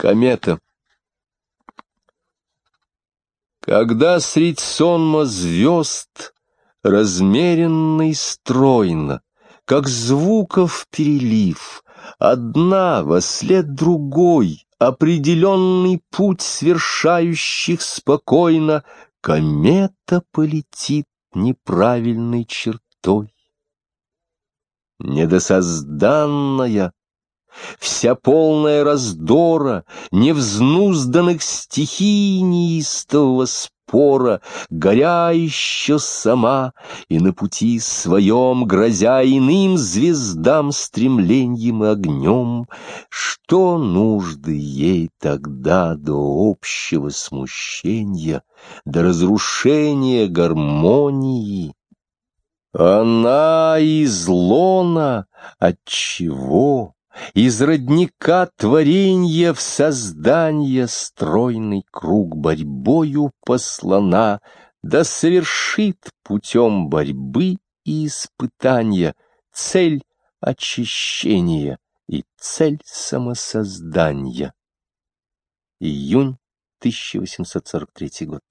Комета. Когда средь сонма звезд, размеренно и стройно, как звуков перелив, одна во след другой, определенный путь свершающих спокойно, комета полетит неправильной чертой. Недосозданная, вся полная раздора, невзнузданных стихий неистового спора, горя еще сама, и на пути своем, грозя иным звездам стремленьем и огнем, что нужды ей тогда до общего смущения, до разрушения гармонии? Она из лона, отчего? Из родника творенья в создание стройный круг борьбою послана, да совершит путем борьбы и испытания цель очищения и цель самосоздания. Июнь 1843 год.